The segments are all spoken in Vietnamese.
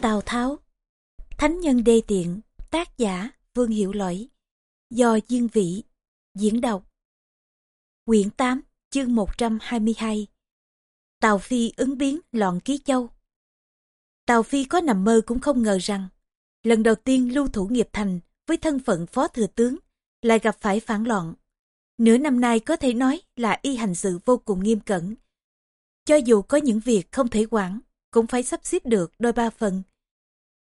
Tào Tháo Thánh nhân đê tiện Tác giả Vương Hiểu Lỗi Do Diên Vĩ Diễn đọc Quyển 8 chương 122 Tào Phi ứng biến loạn ký châu Tào Phi có nằm mơ cũng không ngờ rằng lần đầu tiên lưu thủ nghiệp thành với thân phận phó thừa tướng lại gặp phải phản loạn. Nửa năm nay có thể nói là y hành sự vô cùng nghiêm cẩn. Cho dù có những việc không thể quản, cũng phải sắp xếp được đôi ba phần.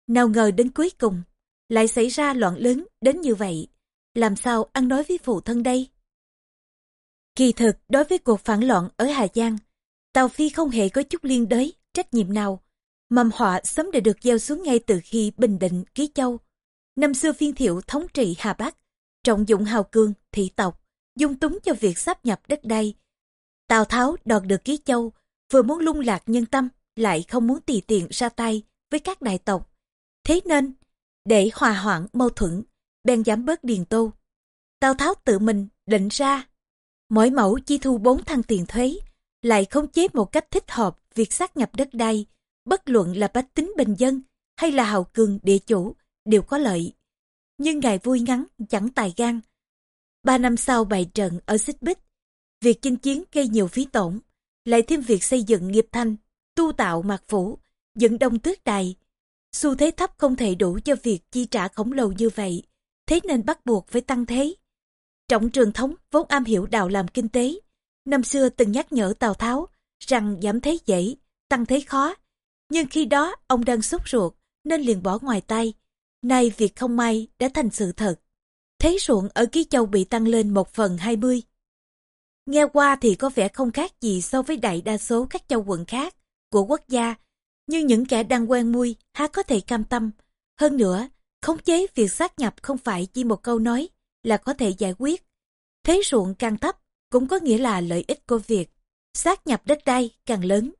Nào ngờ đến cuối cùng, lại xảy ra loạn lớn đến như vậy. Làm sao ăn nói với phụ thân đây? Kỳ thực, đối với cuộc phản loạn ở Hà Giang, Tàu Phi không hề có chút liên đới, trách nhiệm nào. Mầm họa sớm đã được gieo xuống ngay từ khi Bình Định, Ký Châu. Năm xưa phiên thiệu thống trị Hà Bắc, trọng dụng hào cương, thị tộc, dung túng cho việc sáp nhập đất đai. Tào Tháo đoạt được Ký Châu, vừa muốn lung lạc nhân tâm, lại không muốn tùy tiện ra tay với các đại tộc. Thế nên, để hòa hoãn mâu thuẫn, bèn giảm bớt điền tô. Tào Tháo tự mình định ra, mỗi mẫu chi thu bốn thăng tiền thuế, lại không chế một cách thích hợp việc sát nhập đất đai, bất luận là bách tính bình dân hay là hào cường địa chủ đều có lợi. Nhưng ngày vui ngắn chẳng tài gan. Ba năm sau bày trận ở Xích Bích, việc chinh chiến gây nhiều phí tổn, lại thêm việc xây dựng nghiệp thanh, tu tạo mạc phủ, dựng đông tước đài. Xu thế thấp không thể đủ cho việc chi trả khổng lồ như vậy, thế nên bắt buộc phải tăng thế. Trọng trường thống vốn am hiểu đào làm kinh tế, năm xưa từng nhắc nhở Tào Tháo rằng giảm thế dễ, tăng thế khó. Nhưng khi đó ông đang sốt ruột nên liền bỏ ngoài tay. Nay việc không may đã thành sự thật. Thế ruộng ở Ký Châu bị tăng lên một phần hai mươi. Nghe qua thì có vẻ không khác gì so với đại đa số các châu quận khác của quốc gia, nhưng những kẻ đang quen mui há có thể cam tâm. Hơn nữa, khống chế việc sát nhập không phải chỉ một câu nói là có thể giải quyết. Thế ruộng càng thấp cũng có nghĩa là lợi ích của việc sát nhập đất đai càng lớn.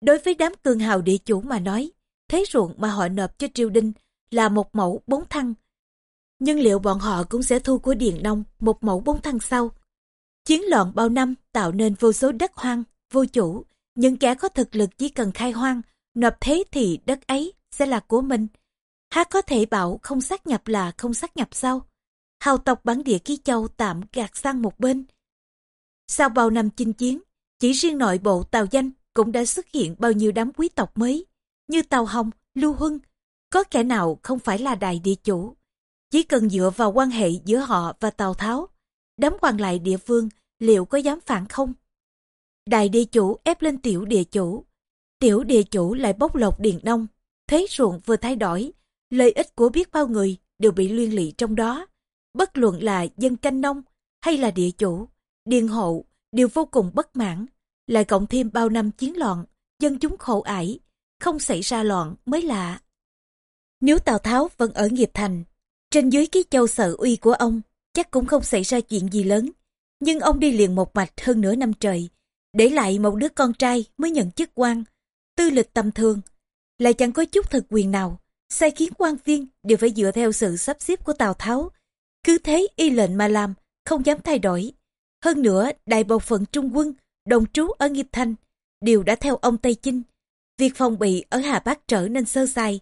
Đối với đám cường hào địa chủ mà nói, thế ruộng mà họ nộp cho triều đình là một mẫu bốn thăng. Nhưng liệu bọn họ cũng sẽ thu của Điền Nông một mẫu bốn thăng sau? Chiến loạn bao năm tạo nên vô số đất hoang, vô chủ. Những kẻ có thực lực chỉ cần khai hoang, nộp thế thì đất ấy sẽ là của mình. Há có thể bảo không xác nhập là không xác nhập sao? Hào tộc bản địa Ký Châu tạm gạt sang một bên. Sau bao năm chinh chiến, chỉ riêng nội bộ Tàu Danh cũng đã xuất hiện bao nhiêu đám quý tộc mới, như Tàu Hồng, Lưu Huân. Có kẻ nào không phải là đại địa chủ? Chỉ cần dựa vào quan hệ giữa họ và Tào Tháo, đám quan lại địa phương liệu có dám phản không? Đại địa chủ ép lên tiểu địa chủ, tiểu địa chủ lại bốc lộc điền nông, thế ruộng vừa thay đổi, lợi ích của biết bao người đều bị liên lụy trong đó. Bất luận là dân canh nông hay là địa chủ, điền hộ đều vô cùng bất mãn, lại cộng thêm bao năm chiến loạn, dân chúng khổ ải, không xảy ra loạn mới lạ. Nếu Tào Tháo vẫn ở nghiệp thành, trên dưới ký châu sợ uy của ông, chắc cũng không xảy ra chuyện gì lớn. Nhưng ông đi liền một mạch hơn nửa năm trời, để lại một đứa con trai mới nhận chức quan, tư lịch tầm thường, lại chẳng có chút thực quyền nào, sai khiến quan viên đều phải dựa theo sự sắp xếp của Tào Tháo. Cứ thế y lệnh mà làm, không dám thay đổi. Hơn nữa, đại bộ phận trung quân, đồng trú ở Nghiệp Thanh, đều đã theo ông Tây Chinh. Việc phòng bị ở Hà Bắc trở nên sơ sài.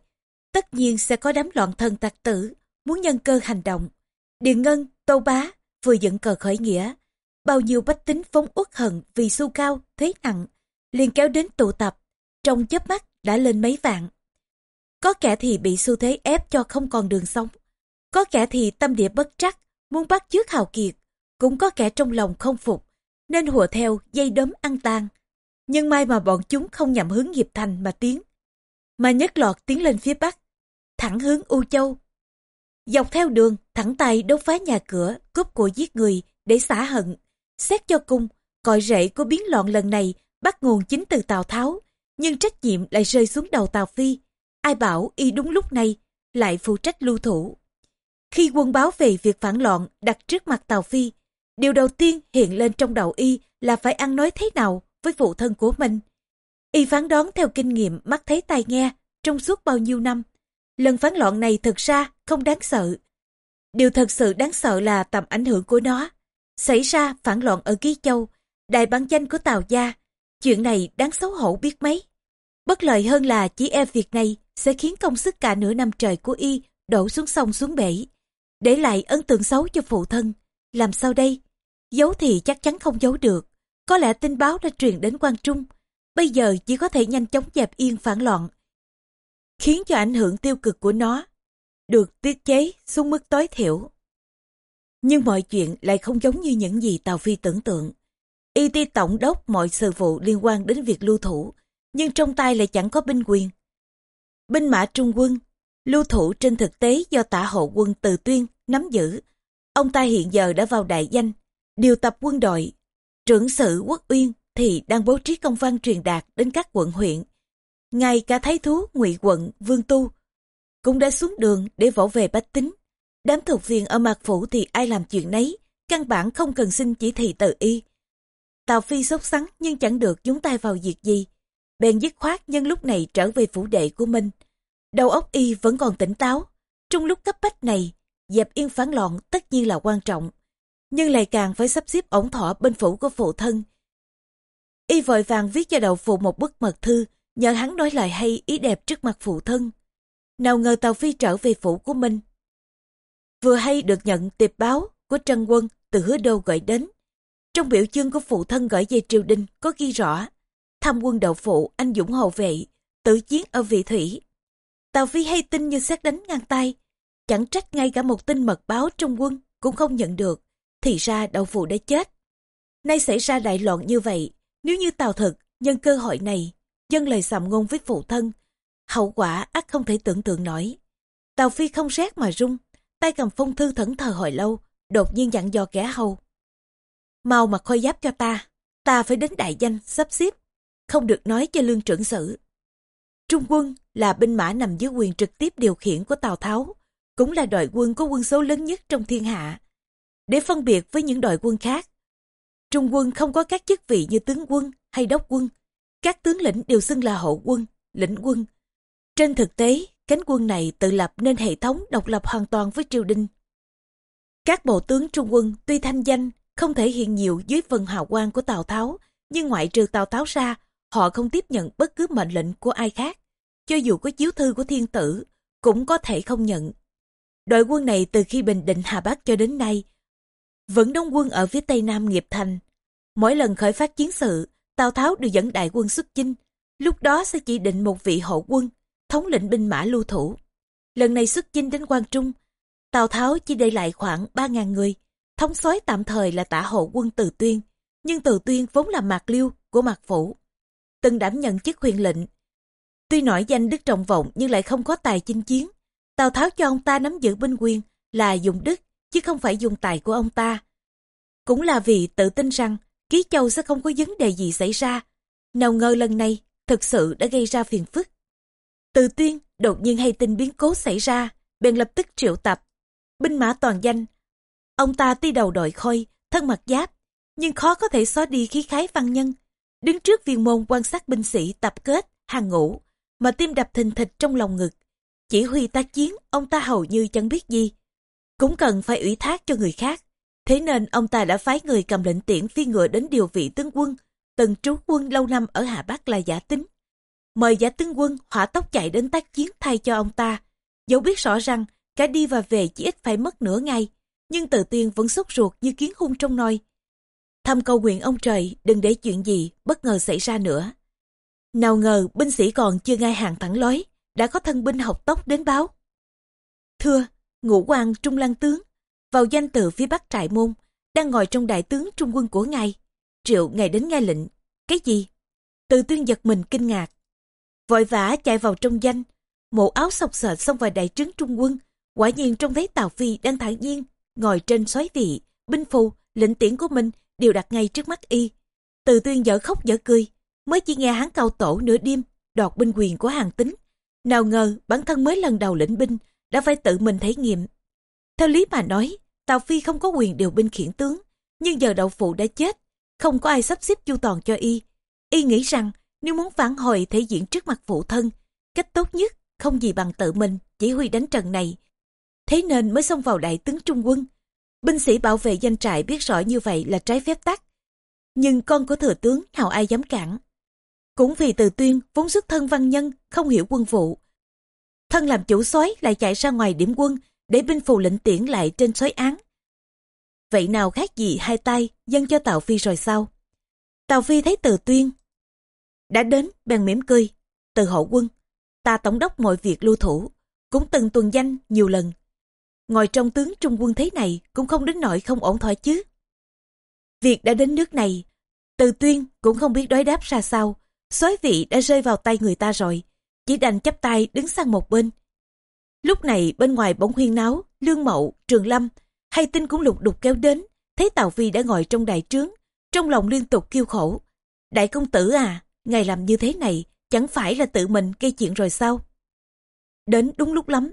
Tất nhiên sẽ có đám loạn thần tặc tử, muốn nhân cơ hành động. Điền Ngân, Tô Bá vừa dựng cờ khởi nghĩa. Bao nhiêu bách tính phóng uất hận vì xu cao, thế nặng, liền kéo đến tụ tập. Trong chớp mắt đã lên mấy vạn. Có kẻ thì bị xu thế ép cho không còn đường sống. Có kẻ thì tâm địa bất trắc, muốn bắt chước hào kiệt. Cũng có kẻ trong lòng không phục, nên hùa theo dây đấm ăn tan. Nhưng may mà bọn chúng không nhằm hướng nghiệp thành mà tiến, mà nhất lọt tiến lên phía bắc, thẳng hướng U Châu. Dọc theo đường, thẳng tay đốt phá nhà cửa, cướp của giết người để xả hận. Xét cho cung, cội rễ của biến loạn lần này bắt nguồn chính từ Tào Tháo, nhưng trách nhiệm lại rơi xuống đầu Tào Phi. Ai bảo y đúng lúc này lại phụ trách lưu thủ. Khi quân báo về việc phản loạn đặt trước mặt Tào Phi, điều đầu tiên hiện lên trong đầu y là phải ăn nói thế nào với phụ thân của mình. Y phán đoán theo kinh nghiệm mắt thấy tai nghe trong suốt bao nhiêu năm. Lần phán loạn này thực ra không đáng sợ. Điều thật sự đáng sợ là tầm ảnh hưởng của nó. Xảy ra phản loạn ở Ký Châu, đại bản danh của Tào Gia. Chuyện này đáng xấu hổ biết mấy. Bất lợi hơn là chỉ e việc này sẽ khiến công sức cả nửa năm trời của y đổ xuống sông xuống bể, để lại ấn tượng xấu cho phụ thân. Làm sao đây? Giấu thì chắc chắn không giấu được. Có lẽ tin báo đã truyền đến quan Trung. Bây giờ chỉ có thể nhanh chóng dẹp yên phản loạn. Khiến cho ảnh hưởng tiêu cực của nó được tiết chế xuống mức tối thiểu. Nhưng mọi chuyện lại không giống như những gì Tàu Phi tưởng tượng. Y ti tổng đốc mọi sự vụ liên quan đến việc lưu thủ, nhưng trong tay lại chẳng có binh quyền. Binh mã trung quân, lưu thủ trên thực tế do tả hộ quân từ tuyên nắm giữ. Ông ta hiện giờ đã vào đại danh, điều tập quân đội. Trưởng sự quốc uyên thì đang bố trí công văn truyền đạt đến các quận huyện. Ngay cả thái thú ngụy quận Vương Tu cũng đã xuống đường để vỗ về bách tính. Đám thuộc viên ở mạc phủ thì ai làm chuyện nấy, căn bản không cần xin chỉ thị tự y. Tào Phi sốt sắng nhưng chẳng được dúng tay vào việc gì. Bèn dứt khoát nhân lúc này trở về phủ đệ của mình. Đầu óc y vẫn còn tỉnh táo. Trong lúc cấp bách này, dẹp yên phán loạn tất nhiên là quan trọng. Nhưng lại càng phải sắp xếp ổn thỏa bên phủ của phụ thân. Y vội vàng viết cho đậu phụ một bức mật thư, nhờ hắn nói lời hay ý đẹp trước mặt phụ thân. Nào ngờ Tàu Phi trở về phủ của mình. Vừa hay được nhận tiệp báo của Trân Quân từ hứa đô gửi đến. Trong biểu chương của phụ thân gửi về triều đình có ghi rõ tham quân đậu phụ anh dũng hậu vệ, tử chiến ở vị thủy. tào Phi hay tin như xét đánh ngang tay, chẳng trách ngay cả một tin mật báo trong quân cũng không nhận được, thì ra đậu phụ đã chết. Nay xảy ra đại loạn như vậy, nếu như tào thực nhân cơ hội này, dân lời sàm ngôn với phụ thân, hậu quả ắt không thể tưởng tượng nổi. tào Phi không rét mà rung, tay cầm phong thư thẫn thờ hồi lâu, đột nhiên dặn dò kẻ hầu. Mau mặc khôi giáp cho ta, ta phải đến đại danh, sắp xếp, không được nói cho lương trưởng sử. Trung quân là binh mã nằm dưới quyền trực tiếp điều khiển của Tào Tháo, cũng là đội quân có quân số lớn nhất trong thiên hạ. Để phân biệt với những đội quân khác, Trung quân không có các chức vị như tướng quân hay đốc quân. Các tướng lĩnh đều xưng là hậu quân, lĩnh quân. Trên thực tế, cánh quân này tự lập nên hệ thống độc lập hoàn toàn với triều đình. Các bộ tướng trung quân tuy thanh danh không thể hiện nhiều dưới phần hào quang của Tào Tháo, nhưng ngoại trừ Tào Tháo ra, họ không tiếp nhận bất cứ mệnh lệnh của ai khác. Cho dù có chiếu thư của thiên tử, cũng có thể không nhận. Đội quân này từ khi Bình Định Hà Bắc cho đến nay, vẫn đóng quân ở phía tây nam nghiệp thành. Mỗi lần khởi phát chiến sự, Tào Tháo đều dẫn đại quân xuất chinh, lúc đó sẽ chỉ định một vị hộ quân, thống lĩnh binh mã lưu thủ. Lần này xuất chinh đến Quang Trung, Tào Tháo chỉ để lại khoảng 3.000 người, thống soái tạm thời là tả hộ quân Từ Tuyên, nhưng Từ Tuyên vốn là mạc liêu của mạc phủ. Từng đảm nhận chức huyền lệnh. Tuy nổi danh đức trọng vọng nhưng lại không có tài chinh chiến. Tào Tháo cho ông ta nắm giữ binh quyền là dùng đức, chứ không phải dùng tài của ông ta. Cũng là vì tự tin rằng Ký Châu sẽ không có vấn đề gì xảy ra. Nào ngờ lần này thực sự đã gây ra phiền phức. Từ tuyên đột nhiên hay tin biến cố xảy ra, bèn lập tức triệu tập. Binh mã toàn danh. Ông ta tuy đầu đội khôi, thân mặt giáp, nhưng khó có thể xóa đi khí khái văn nhân. Đứng trước viên môn quan sát binh sĩ tập kết, hàng ngũ, mà tim đập thình thịch trong lòng ngực. Chỉ huy tác chiến, ông ta hầu như chẳng biết gì. Cũng cần phải ủy thác cho người khác. Thế nên ông ta đã phái người cầm lệnh tiễn phi ngựa đến điều vị tướng quân, từng trú quân lâu năm ở Hà Bắc là giả tính. Mời giả tướng quân hỏa tốc chạy đến tác chiến thay cho ông ta. Dẫu biết rõ rằng cả đi và về chỉ ít phải mất nửa ngày, nhưng tự tiên vẫn sốt ruột như kiến hung trong nồi. Thầm cầu nguyện ông trời đừng để chuyện gì bất ngờ xảy ra nữa. Nào ngờ binh sĩ còn chưa ngay hàng thẳng lối, đã có thân binh học tốc đến báo. Thưa, ngũ quan trung lăng tướng, vào danh từ phía bắc trại môn, đang ngồi trong đại tướng trung quân của ngài. Triệu ngài đến nghe lệnh. Cái gì? Từ tuyên giật mình kinh ngạc. Vội vã chạy vào trong danh, mộ áo sọc sệt xông vào đại trướng trung quân. Quả nhiên trông thấy Tào Phi đang thản nhiên, ngồi trên xoáy vị, binh phù, lệnh tiễn của mình đều đặt ngay trước mắt y. Từ tuyên dở khóc dở cười, mới chỉ nghe hắn cao tổ nửa đêm, đoạt binh quyền của hàng tính. Nào ngờ bản thân mới lần đầu lĩnh binh, đã phải tự mình thể nghiệm. Theo lý mà nói, Tào Phi không có quyền điều binh khiển tướng, nhưng giờ đậu phụ đã chết, không có ai sắp xếp chu toàn cho y. Y nghĩ rằng nếu muốn phản hồi thể diện trước mặt phụ thân, cách tốt nhất không gì bằng tự mình chỉ huy đánh trận này. Thế nên mới xông vào đại tướng trung quân. Binh sĩ bảo vệ danh trại biết rõ như vậy là trái phép tắc. Nhưng con của thừa tướng nào ai dám cản. Cũng vì từ tuyên vốn xuất thân văn nhân không hiểu quân vụ. thân làm chủ soái lại chạy ra ngoài điểm quân để binh phù lệnh tiễn lại trên soái án. Vậy nào khác gì hai tay dâng cho Tào Phi rồi sao? Tào Phi thấy từ tuyên. Đã đến, bèn mỉm cười. Từ hậu quân, ta tổng đốc mọi việc lưu thủ, cũng từng tuần danh nhiều lần. Ngồi trong tướng trung quân thế này cũng không đến nỗi không ổn thỏa chứ. Việc đã đến nước này, từ tuyên cũng không biết đối đáp ra sao. xói vị đã rơi vào tay người ta rồi, chỉ đành chấp tay đứng sang một bên. Lúc này bên ngoài bỗng huyên náo, lương mậu, trường lâm, hay tin cũng lục đục kéo đến, thấy Tào Phi đã ngồi trong đại trướng, trong lòng liên tục kêu khổ. Đại công tử à, ngài làm như thế này, chẳng phải là tự mình gây chuyện rồi sao? Đến đúng lúc lắm,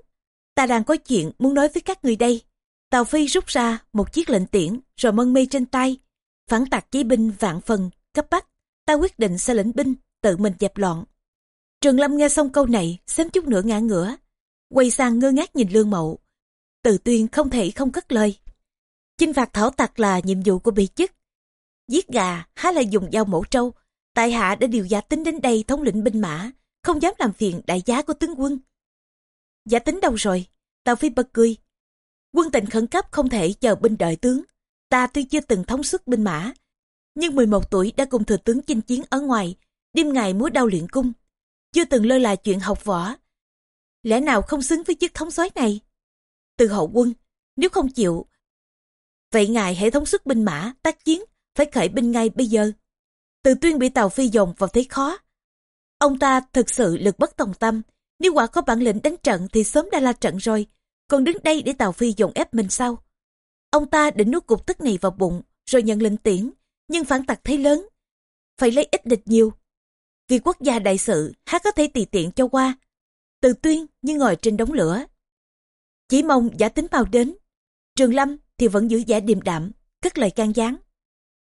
ta đang có chuyện muốn nói với các người đây. Tào Phi rút ra một chiếc lệnh tiễn rồi mân mê trên tay. Phản tạc chí binh vạn phần, cấp bách, ta quyết định sẽ lĩnh binh, tự mình dẹp loạn. Trường Lâm nghe xong câu này, xém chút nữa ngã ngửa. Quay sang ngơ ngác nhìn Lương Mậu. Từ tuyên không thể không cất lời. Chinh phạt thảo tặc là nhiệm vụ của bị chức. Giết gà, há lại dùng dao mổ trâu. Tại hạ đã điều giả tính đến đây thống lĩnh binh mã, không dám làm phiền đại giá của tướng quân. Giả tính đâu rồi? Tào Phi bật cười. Quân tình khẩn cấp không thể chờ binh đợi tướng. Ta tuy chưa từng thống suất binh mã, nhưng 11 tuổi đã cùng thừa tướng chinh chiến ở ngoài, đêm ngày múa đau luyện cung. Chưa từng lơ là chuyện học võ. Lẽ nào không xứng với chức thống soái này? Từ hậu quân, nếu không chịu, vậy ngài hệ thống sức binh mã, tác chiến, phải khởi binh ngay bây giờ. Từ tuyên bị Tàu Phi dồn vào thế khó. Ông ta thực sự lực bất tòng tâm, nếu quả có bản lĩnh đánh trận thì sớm đã la trận rồi, còn đứng đây để Tào Phi dồn ép mình sao? Ông ta định nuốt cục tức này vào bụng, rồi nhận lệnh tiễn, nhưng phản tặc thấy lớn. Phải lấy ít địch nhiều. Vì quốc gia đại sự, há có thể tùy tiện cho qua. Từ tuyên như ngồi trên đống lửa. Chỉ mong giả tính mau đến. Trường Lâm thì vẫn giữ vẻ điềm đạm, cất lời can gián.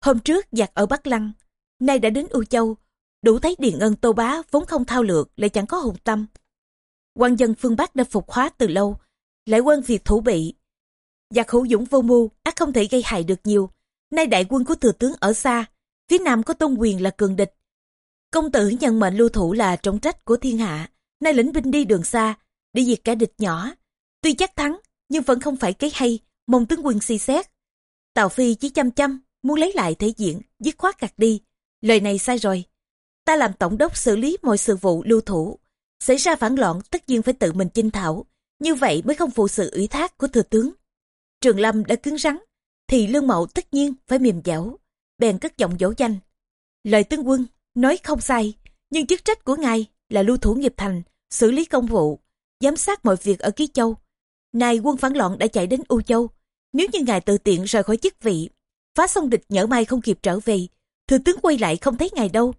Hôm trước giặc ở Bắc Lăng, nay đã đến U Châu, đủ thấy Điền Ân Tô Bá vốn không thao lược lại chẳng có hùng tâm quan dân phương Bắc đã phục hóa từ lâu, lại quân việc thủ bị. Giặc hữu dũng vô mưu, ác không thể gây hại được nhiều. Nay đại quân của thừa tướng ở xa, phía nam có tôn quyền là cường địch. Công tử nhận mệnh lưu thủ là trọng trách của thiên hạ, nay lĩnh binh đi đường xa, đi diệt kẻ địch nhỏ. Tuy chắc thắng, nhưng vẫn không phải cái hay, mong tướng quân suy xét. Tào Phi chỉ chăm chăm, muốn lấy lại thể diện, dứt khoát gạt đi. Lời này sai rồi. Ta làm tổng đốc xử lý mọi sự vụ lưu thủ. Xảy ra phản loạn tất nhiên phải tự mình chinh thảo. Như vậy mới không phụ sự ủy thác của thừa tướng. Trường Lâm đã cứng rắn, thì lương mậu tất nhiên phải mềm dẻo. Bèn cất giọng dỗ danh. Lời tướng quân, nói không sai, nhưng chức trách của ngài là lưu thủ nghiệp thành, xử lý công vụ, giám sát mọi việc ở Ký Châu. Nay quân phản loạn đã chạy đến U Châu. Nếu như ngài tự tiện rời khỏi chức vị, phá xong địch nhỡ may không kịp trở về, thừa tướng quay lại không thấy ngài đâu.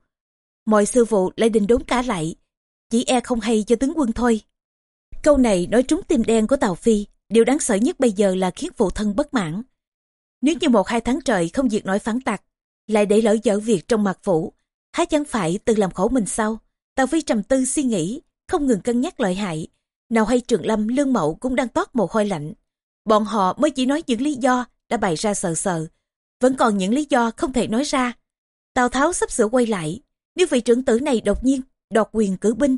Mọi sư vụ lại đình đốn cả lại, chỉ e không hay cho tướng quân thôi. Câu này nói trúng tim đen của Tào Phi, điều đáng sợ nhất bây giờ là khiến phụ thân bất mãn. Nếu như một hai tháng trời không diệt nổi phản tặc, lại để lỡ dở việc trong mặt phủ, há chẳng phải tự làm khổ mình sao? Tào Phi trầm tư suy nghĩ, không ngừng cân nhắc lợi hại. Nào hay Trường Lâm, Lương Mậu cũng đang toát mồ hôi lạnh. Bọn họ mới chỉ nói những lý do đã bày ra sờ sờ. Vẫn còn những lý do không thể nói ra. Tào Tháo sắp sửa quay lại. Nếu vị trưởng tử này đột nhiên đọt quyền cử binh.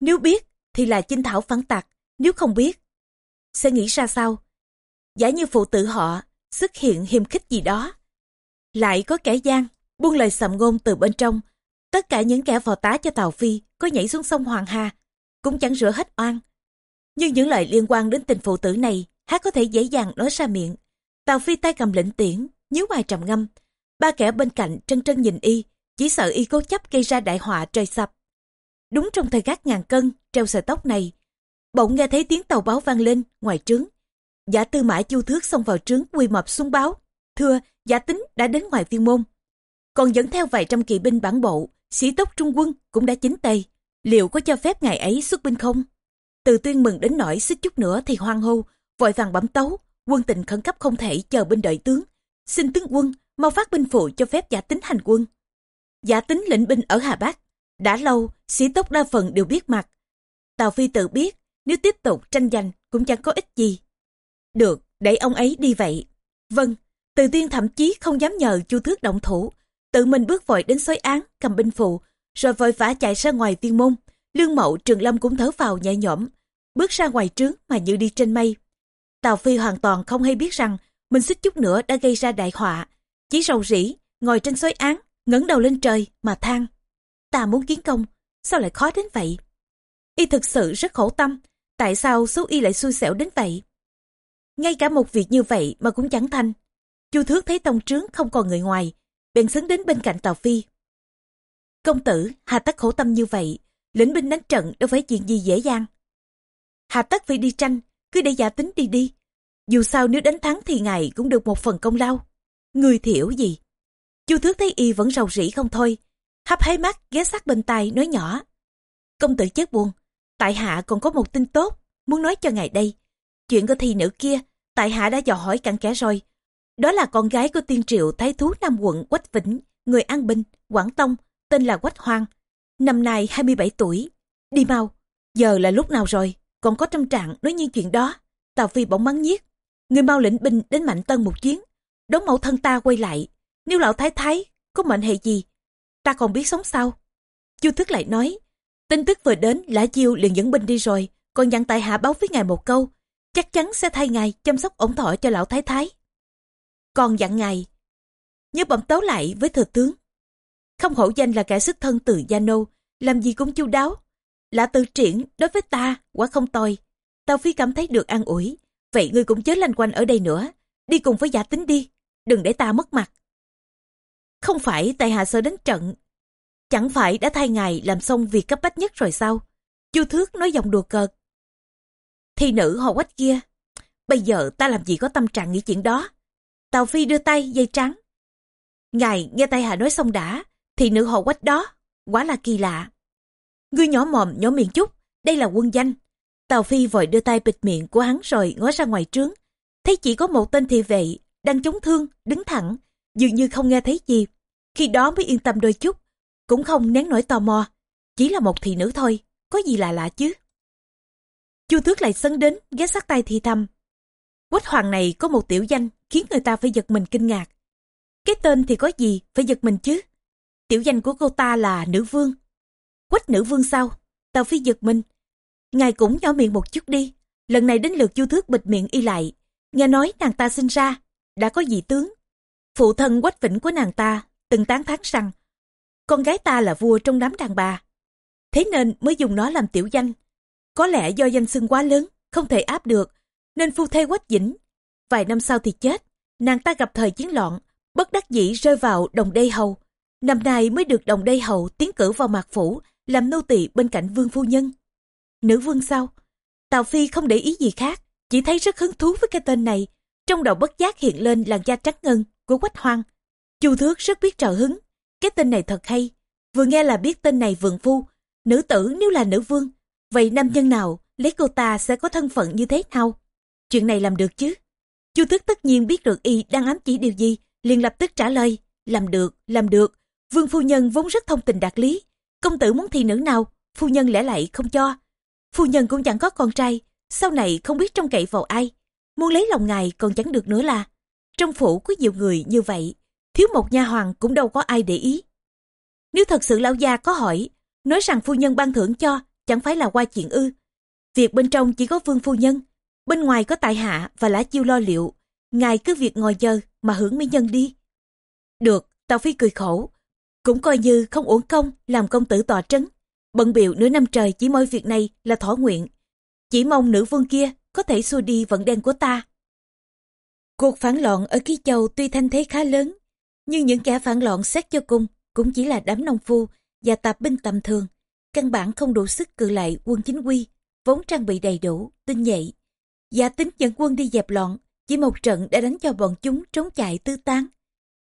Nếu biết thì là chinh thảo phản tặc. Nếu không biết, sẽ nghĩ ra sao? Giả như phụ tử họ xuất hiện hiềm khích gì đó. Lại có kẻ gian, buông lời sầm ngôn từ bên trong. Tất cả những kẻ phò tá cho Tào Phi có nhảy xuống sông Hoàng Hà, cũng chẳng rửa hết oan. Nhưng những lời liên quan đến tình phụ tử này, hát có thể dễ dàng nói ra miệng. Tào Phi tay cầm lệnh tiễn, nhíu mày trầm ngâm. Ba kẻ bên cạnh trân trân nhìn y, chỉ sợ y cố chấp gây ra đại họa trời sập. Đúng trong thời gác ngàn cân, treo sợi tóc này, bỗng nghe thấy tiếng tàu báo vang lên ngoài trướng. Giả tư mã chu thước xông vào trướng quy mập xuống báo. Thưa giả tính đã đến ngoài viên môn. Còn dẫn theo vài trăm kỵ binh bản bộ sĩ tốc trung quân cũng đã chính tay. Liệu có cho phép ngày ấy xuất binh không? Từ tuyên mừng đến nỗi xích chút nữa thì hoang hô vội vàng bấm tấu. Quân tình khẩn cấp không thể chờ binh đợi tướng. Xin tướng quân mau phát binh phụ cho phép giả tính hành quân. Giả tính lĩnh binh ở hà bắc đã lâu sĩ tốc đa phần đều biết mặt tào phi tự biết nếu tiếp tục tranh giành cũng chẳng có ích gì. Được, để ông ấy đi vậy. Vâng, từ tiên thậm chí không dám nhờ chu thước động thủ, tự mình bước vội đến xói án, cầm binh phụ rồi vội vã chạy ra ngoài tiên môn. Lương mậu trường lâm cũng thở vào nhẹ nhõm. bước ra ngoài trướng mà như đi trên mây. Tào Phi hoàn toàn không hay biết rằng mình xích chút nữa đã gây ra đại họa. Chỉ rầu rĩ, ngồi trên xối án, ngẩng đầu lên trời mà than. Ta muốn kiến công, sao lại khó đến vậy? Y thực sự rất khổ tâm, tại sao số y lại xui xẻo đến vậy? Ngay cả một việc như vậy mà cũng chẳng thành. Chu Thước thấy tông trướng không còn người ngoài, bèn xứng đến bên cạnh Tào Phi. Công tử, hà tất khổ tâm như vậy, lĩnh binh đánh trận đâu phải chuyện gì dễ dàng. Hà tất phải đi tranh, cứ để giả tính đi đi. Dù sao nếu đánh thắng thì ngài cũng được một phần công lao. Người thiểu gì? Chu Thước thấy y vẫn rầu rĩ không thôi, hấp háy mắt ghé sát bên tai nói nhỏ. Công tử chết buồn, tại hạ còn có một tin tốt, muốn nói cho ngài đây. Chuyện của thi nữ kia, tại hạ đã dò hỏi cặn kẽ rồi. Đó là con gái của tiên triệu thái thú Nam quận Quách Vĩnh, người An bình Quảng Tông, tên là Quách Hoang. Năm nay 27 tuổi. Đi mau, giờ là lúc nào rồi, còn có trăm trạng nói như chuyện đó. Tào Phi bỗng mắng nhiếc. Người mau lĩnh binh đến Mạnh Tân một chuyến, đón mẫu thân ta quay lại. Nếu lão thái thái có mệnh hệ gì, ta còn biết sống sao? Chu Thức lại nói, tin tức vừa đến, Lã Chiêu liền dẫn binh đi rồi, còn dặn tại hạ báo với ngài một câu, chắc chắn sẽ thay ngài chăm sóc ổn thỏa cho lão thái thái. Còn dặn ngài, nhớ bẩm tấu lại với thừa tướng. Không hổ danh là kẻ xuất thân từ Gia Nô, làm gì cũng chu đáo. Lã tự triển đối với ta, quả không tồi. Tào Phi cảm thấy được an ủi, vậy ngươi cũng chớ lanh quanh ở đây nữa, đi cùng với giả tính đi, đừng để ta mất mặt. Không phải tại hạ sợ đánh trận, chẳng phải đã thay ngài làm xong việc cấp bách nhất rồi sao? Chu Thước nói giọng đùa cợt. Thi nữ họ quách kia, bây giờ ta làm gì có tâm trạng nghĩ chuyện đó. Tào Phi đưa tay dây trắng. Ngài nghe tay hạ nói xong đã, thì nữ họ quách đó, quá là kỳ lạ. Ngươi nhỏ mồm nhỏ miệng chút, đây là quân danh. Tào Phi vội đưa tay bịt miệng của hắn rồi ngó ra ngoài trướng. Thấy chỉ có một tên thị vệ, đang chống thương, đứng thẳng, dường như không nghe thấy gì. Khi đó mới yên tâm đôi chút, cũng không nén nổi tò mò. Chỉ là một thị nữ thôi, có gì là lạ chứ. Chu Tước lại sân đến, ghé sát tay thì thầm. Quách hoàng này có một tiểu danh khiến người ta phải giật mình kinh ngạc. Cái tên thì có gì phải giật mình chứ. Tiểu danh của cô ta là nữ vương. Quách nữ vương sao? Tào Phi giật mình. Ngài cũng nhỏ miệng một chút đi. Lần này đến lượt chu thước bịt miệng y lại. Nghe nói nàng ta sinh ra, đã có dị tướng. Phụ thân quách vĩnh của nàng ta từng tán thán rằng con gái ta là vua trong đám đàn bà. Thế nên mới dùng nó làm tiểu danh. Có lẽ do danh xưng quá lớn, không thể áp được, nên phu thê quách dĩnh Vài năm sau thì chết, nàng ta gặp thời chiến loạn, bất đắc dĩ rơi vào đồng đê hầu. Năm nay mới được đồng đê hầu tiến cử vào mạc phủ, làm nô tỳ bên cạnh vương phu nhân. Nữ vương sau Tào Phi không để ý gì khác, chỉ thấy rất hứng thú với cái tên này. Trong đầu bất giác hiện lên làn da trắng ngân của Quách Hoang. Chu Thước rất biết trợ hứng, cái tên này thật hay. Vừa nghe là biết tên này vượng phu, nữ tử nếu là nữ vương, vậy nam nhân nào lấy cô ta sẽ có thân phận như thế nào? Chuyện này làm được chứ? Chu Thước tất nhiên biết được y đang ám chỉ điều gì, liền lập tức trả lời, làm được, làm được. Vương phu nhân vốn rất thông tình đạt lý, công tử muốn thi nữ nào, phu nhân lẽ lại không cho. Phu nhân cũng chẳng có con trai, sau này không biết trông cậy vào ai. Muốn lấy lòng ngài còn chẳng được nữa là, trong phủ có nhiều người như vậy, thiếu một nha hoàng cũng đâu có ai để ý. Nếu thật sự lão gia có hỏi, nói rằng phu nhân ban thưởng cho, chẳng phải là qua chuyện ư. Việc bên trong chỉ có vương phu nhân, bên ngoài có tại hạ và lã chiêu lo liệu. Ngài cứ việc ngồi giờ mà hưởng mỹ nhân đi. Được, Tào Phi cười khổ, cũng coi như không uổng công làm công tử tòa trấn. Bận biểu nửa năm trời chỉ mỗi việc này là thỏa nguyện. Chỉ mong nữ vương kia có thể xua đi vận đen của ta. Cuộc phản loạn ở Ký Châu tuy thanh thế khá lớn, nhưng những kẻ phản loạn xét cho cùng cũng chỉ là đám nông phu và tạp binh tầm thường. Căn bản không đủ sức cự lại quân chính quy, vốn trang bị đầy đủ, tinh nhạy. Giả tính dẫn quân đi dẹp loạn, chỉ một trận đã đánh cho bọn chúng trốn chạy tư tán.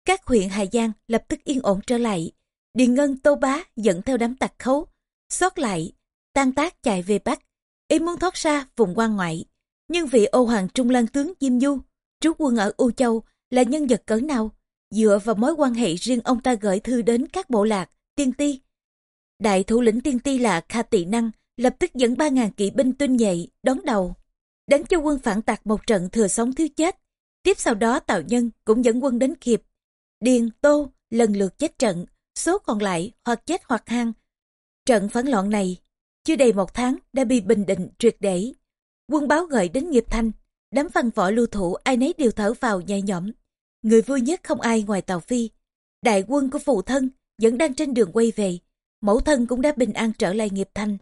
Các huyện Hà Giang lập tức yên ổn trở lại. Điền Ngân Tô Bá dẫn theo đám tặc khấu, xót lại, tan tác chạy về Bắc. Ý muốn thoát ra vùng quan ngoại. Nhưng vị ô hoàng trung Lan tướng Diêm Du, trú quân ở U Châu, là nhân vật cỡ nào? Dựa vào mối quan hệ riêng ông ta gửi thư đến các bộ lạc, tiên ti. Đại thủ lĩnh tiên ti là Kha Tị Năng, lập tức dẫn 3.000 kỵ binh tuyên nhạy, đón đầu. Đánh cho quân phản tạc một trận thừa sống thiếu chết. Tiếp sau đó Tào Nhân cũng dẫn quân đến kịp. Điền, Tô lần lượt chết trận, số còn lại hoặc chết hoặc hang. Trận phản loạn này chưa đầy một tháng đã bị bình định triệt để. Quân báo gợi đến nghiệp thanh, đám văn võ lưu thủ ai nấy đều thở vào nhẹ nhõm. Người vui nhất không ai ngoài Tàu Phi. Đại quân của phụ thân vẫn đang trên đường quay về. Mẫu thân cũng đã bình an trở lại nghiệp thanh.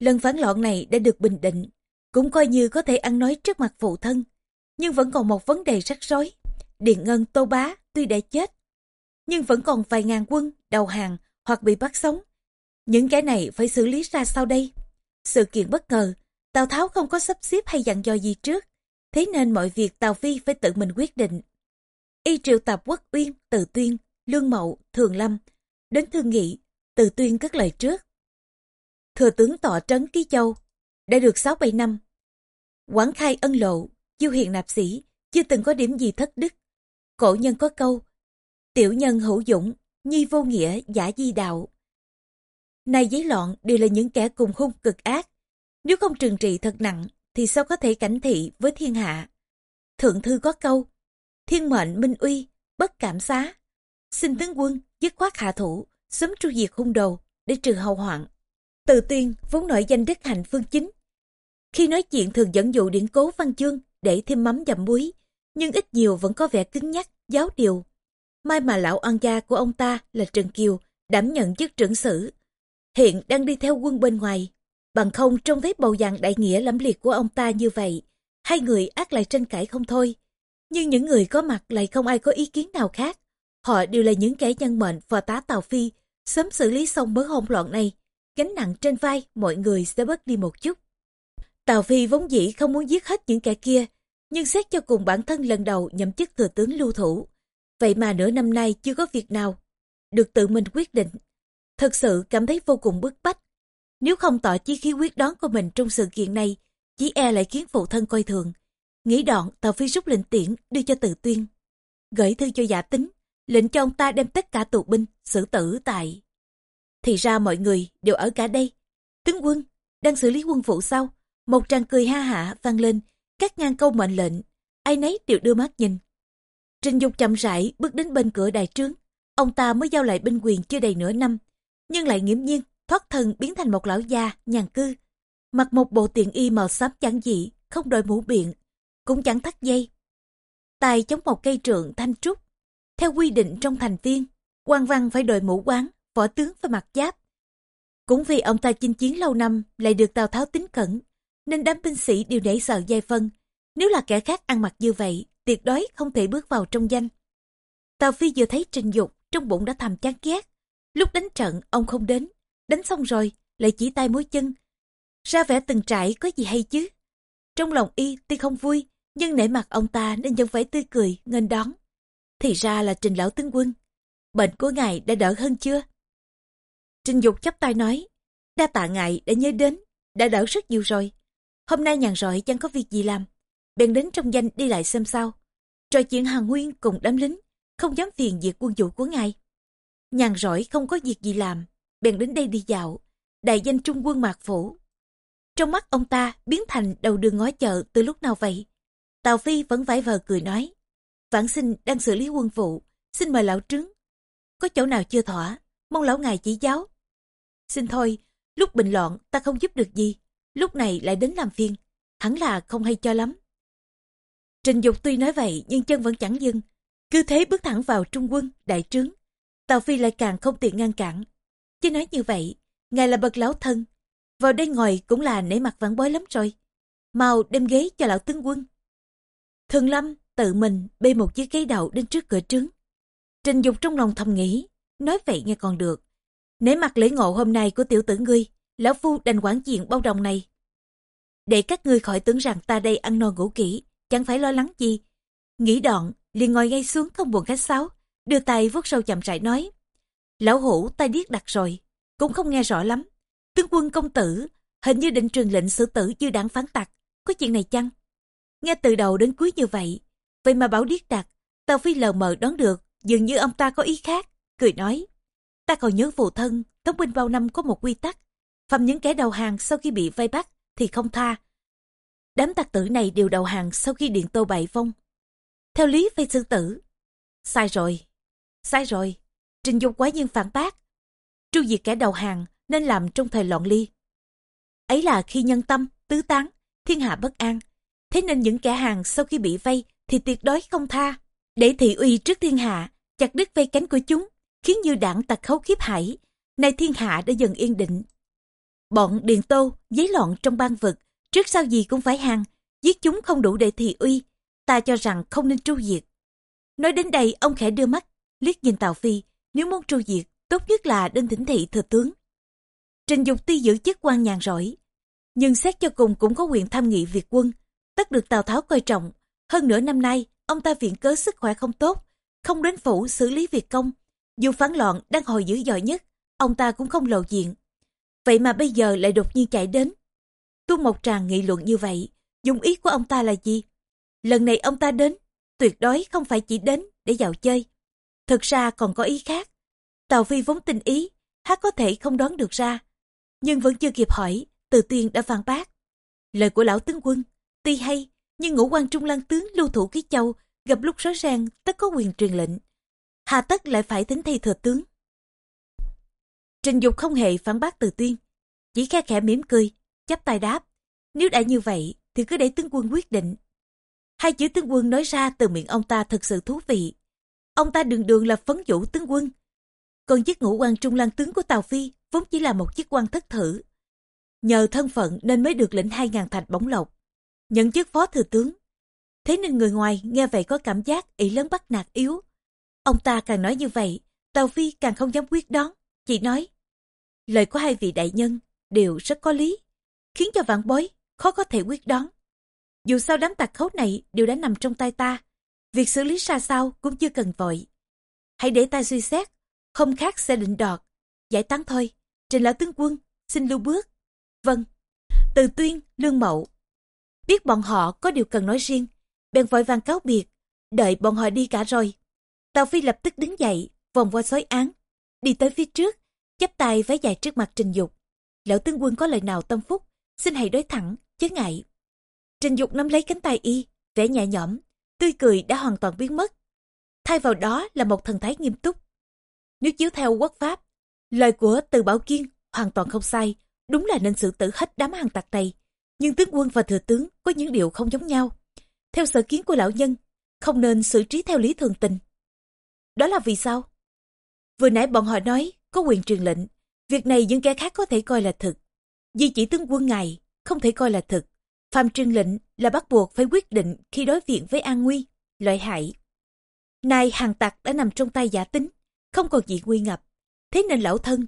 Lần phản loạn này đã được bình định, cũng coi như có thể ăn nói trước mặt phụ thân. Nhưng vẫn còn một vấn đề rắc rối. Điện Ngân Tô Bá tuy đã chết, nhưng vẫn còn vài ngàn quân đầu hàng hoặc bị bắt sống. Những cái này phải xử lý ra sau đây? Sự kiện bất ngờ, Tào Tháo không có sắp xếp hay dặn dò gì trước, thế nên mọi việc Tào Phi phải tự mình quyết định. Y triệu tập Quốc Uyên, Từ Tuyên, Lương Mậu, Thường Lâm, đến thương nghị, Từ Tuyên cất lời trước. Thừa tướng tọa trấn Ký Châu, đã được 6-7 năm. Quảng khai ân lộ, chiêu hiền nạp sĩ, chưa từng có điểm gì thất đức. Cổ nhân có câu, tiểu nhân hữu dũng, nhi vô nghĩa, giả di đạo. Này giấy loạn đều là những kẻ cùng hung cực ác. Nếu không trừng trị thật nặng, thì sao có thể cảnh thị với thiên hạ? Thượng thư có câu, thiên mệnh minh uy, bất cảm xá. Xin tướng quân, dứt khoát hạ thủ, sớm tru diệt hung đồ, để trừ hậu hoạn. Từ tiên vốn nổi danh đức hạnh phương chính. Khi nói chuyện thường dẫn dụ điển cố văn chương để thêm mắm dặm muối, nhưng ít nhiều vẫn có vẻ cứng nhắc, giáo điều. Mai mà lão an gia của ông ta là Trần Kiều đảm nhận chức trưởng sử. Hiện đang đi theo quân bên ngoài. Bằng không trông thấy bầu dạng đại nghĩa lẫm liệt của ông ta như vậy. Hai người ác lại tranh cãi không thôi. Nhưng những người có mặt lại không ai có ý kiến nào khác. Họ đều là những kẻ nhân mệnh phò tá Tàu Phi. Sớm xử lý xong mớ hỗn loạn này. Gánh nặng trên vai mọi người sẽ bớt đi một chút. Tào Phi vốn dĩ không muốn giết hết những kẻ kia, nhưng xét cho cùng bản thân lần đầu nhậm chức thừa tướng lưu thủ. Vậy mà nửa năm nay chưa có việc nào, được tự mình quyết định. Thật sự cảm thấy vô cùng bức bách. Nếu không tỏ chí khí quyết đoán của mình trong sự kiện này, chỉ e lại khiến phụ thân coi thường. Nghĩ đoạn, Tào Phi rút lệnh tiễn đưa cho tự tuyên. Gửi thư cho giả tính, lệnh cho ông ta đem tất cả tù binh, xử tử tại. Thì ra mọi người đều ở cả đây. Tướng quân, đang xử lý quân vụ sau. Một tràng cười ha hả vang lên, các ngang câu mệnh lệnh, ai nấy đều đưa mắt nhìn. Trình Dục chậm rãi bước đến bên cửa đại trướng. Ông ta mới giao lại binh quyền chưa đầy nửa năm, nhưng lại nghiễm nhiên thoát thân biến thành một lão già nhàn cư. Mặc một bộ tiện y màu xám chẳng dị, không đội mũ biện, cũng chẳng thắt dây. Tài chống một cây trượng thanh trúc. Theo quy định trong thành viên, quan văn phải đội mũ quán, võ tướng phải mặc giáp. Cũng vì ông ta chinh chiến lâu năm lại được Tào Tháo tính cẩn, nên đám binh sĩ đều nể sợ giai phân. Nếu là kẻ khác ăn mặc như vậy, tuyệt đối không thể bước vào trong danh. Tào Phi vừa thấy Trình Dục, trong bụng đã thầm chán ghét. Lúc đánh trận, ông không đến. Đánh xong rồi, lại chỉ tay mối chân. Ra vẻ từng trải có gì hay chứ? Trong lòng y tuy không vui, nhưng nể mặt ông ta nên vẫn phải tươi cười, nghênh đón. Thì ra là Trình Lão Tướng Quân. Bệnh của ngài đã đỡ hơn chưa? Trình Dục chắp tay nói, đa tạ ngài đã nhớ đến, đã đỡ rất nhiều rồi. Hôm nay nhàn rỗi chẳng có việc gì làm, bèn đến trong danh đi lại xem sao. Trò chuyện hàng nguyên cùng đám lính, không dám phiền việc quân vụ của ngài. Nhàn rỗi không có việc gì làm, bèn đến đây đi dạo, đại danh trung quân mạc phủ. Trong mắt ông ta biến thành đầu đường ngó chợ từ lúc nào vậy? Tào Phi vẫn vải vờ cười nói, vãn sinh đang xử lý quân vụ, xin mời lão trứng. Có chỗ nào chưa thỏa, mong lão ngài chỉ giáo. Xin thôi, lúc bình loạn ta không giúp được gì, lúc này lại đến làm phiền, hẳn là không hay cho lắm. Trình Dục tuy nói vậy nhưng chân vẫn chẳng dừng, cứ thế bước thẳng vào trung quân, đại trướng. Tào Phi lại càng không tiện ngăn cản. Chứ nói như vậy, ngài là bậc lão thân, vào đây ngồi cũng là nể mặt vãn bối lắm rồi. Mau đem ghế cho lão tướng quân. Thường Lâm tự mình bê một chiếc ghế đậu đến trước cửa trứng. Trình Dục trong lòng thầm nghĩ, nói vậy nghe còn được. Nể mặt lễ ngộ hôm nay của tiểu tử ngươi, lão phu đành quản chuyện bao đồng này. Để các ngươi khỏi tưởng rằng ta đây ăn no ngủ kỹ, chẳng phải lo lắng gì. Nghĩ đoạn, liền ngồi ngay xuống không buồn khách sáo, đưa tay vuốt sâu chậm rãi nói. Lão hủ tay điếc đặt rồi, cũng không nghe rõ lắm. Tướng quân công tử, hình như định truyền lệnh xử tử dư đảng phán tặc, có chuyện này chăng? Nghe từ đầu đến cuối như vậy, vậy mà bảo điếc đặt, Tàu Phi lờ mờ đoán được, dường như ông ta có ý khác, cười nói. Ta còn nhớ phụ thân, thống binh bao năm có một quy tắc, phạm những kẻ đầu hàng sau khi bị vây bắt thì không tha. Đám tặc tử này đều đầu hàng sau khi điện tô bại vong. Theo lý phải xử tử. Sai rồi, sai rồi. Trình Dục quá nhiên phản bác. Tru diệt kẻ đầu hàng nên làm trong thời loạn ly. Ấy là khi nhân tâm, tứ tán, thiên hạ bất an. Thế nên những kẻ hàng sau khi bị vây thì tuyệt đối không tha. Để thị uy trước thiên hạ, chặt đứt vây cánh của chúng, khiến như đảng tặc khấu khiếp hải. Nay thiên hạ đã dần yên định. Bọn Điền Tô, giấy loạn trong bang vực, trước sau gì cũng phải hàng, giết chúng không đủ để thị uy. Ta cho rằng không nên tru diệt. Nói đến đây, ông khẽ đưa mắt, liếc nhìn Tào Phi, nếu muốn tru diệt, tốt nhất là đơn thỉnh thị thừa tướng. Trình Dục tuy giữ chức quan nhàn rỗi, nhưng xét cho cùng cũng có quyền tham nghị việc quân, tất được Tào Tháo coi trọng. Hơn nửa năm nay, ông ta viện cớ sức khỏe không tốt, không đến phủ xử lý việc công. Dù phán loạn đang hồi dữ dội nhất, ông ta cũng không lộ diện. Vậy mà bây giờ lại đột nhiên chạy đến. Tu một tràng nghị luận như vậy, dùng ý của ông ta là gì? Lần này ông ta đến, tuyệt đối không phải chỉ đến để dạo chơi. Thực ra còn có ý khác. Tào Phi vốn tình ý, hát có thể không đoán được ra. Nhưng vẫn chưa kịp hỏi, từ tiên đã phản bác. Lời của lão tướng quân, tuy hay, nhưng ngũ quan trung lang tướng lưu thủ ký châu gặp lúc rõ ràng tất có quyền truyền lệnh. Hà tất lại phải tính thay thừa tướng. Trình Dục không hề phản bác từ tuyên, chỉ khe khẽ mỉm cười, chắp tay đáp. Nếu đã như vậy thì cứ để tướng quân quyết định. Hai chữ tướng quân nói ra từ miệng ông ta thật sự thú vị. Ông ta đường đường là phấn vũ tướng quân. Còn chiếc ngũ quan trung lang tướng của Tào Phi vốn chỉ là một chiếc quan thất thử. Nhờ thân phận nên mới được lĩnh hai ngàn thạch bổng lộc. Nhận chức phó thừa tướng. Thế nên người ngoài nghe vậy có cảm giác ỷ lớn bắt nạt yếu. Ông ta càng nói như vậy, Tào Phi càng không dám quyết đoán. Chỉ nói, lời của hai vị đại nhân đều rất có lý, khiến cho vạn bối khó có thể quyết đoán. Dù sao đám tặc khấu này đều đã nằm trong tay ta, việc xử lý ra sao cũng chưa cần vội. Hãy để ta suy xét, không khác sẽ định đoạt, giải tán thôi. Trình lão tướng quân, xin lưu bước. Vâng. Từ tuyên, lương mậu. Biết bọn họ có điều cần nói riêng, bèn vội vàng cáo biệt, đợi bọn họ đi cả rồi. Tào Phi lập tức đứng dậy, vòng qua xói án, đi tới phía trước, chắp tay váy dài trước mặt Trình Dục. Lão tướng quân có lời nào tâm phúc, xin hãy đối thẳng, chớ ngại. Trình Dục nắm lấy cánh tay y, vẻ nhẹ nhõm, tươi cười đã hoàn toàn biến mất. Thay vào đó là một thần thái nghiêm túc. Nếu chiếu theo quốc pháp, lời của Từ Bảo Kiên hoàn toàn không sai, đúng là nên xử tử hết đám hàng tặc này. Nhưng tướng quân và thừa tướng có những điều không giống nhau. Theo sở kiến của lão nhân, không nên xử trí theo lý thường tình. Đó là vì sao? Vừa nãy bọn họ nói có quyền truyền lệnh, việc này những kẻ khác có thể coi là thực. Vì chỉ tướng quân ngài không thể coi là thực. Phạm truyền lệnh là bắt buộc phải quyết định khi đối diện với an nguy, lợi hại. Nay hàng tặc đã nằm trong tay giả tính, không còn gì nguy ngập. Thế nên lão thân,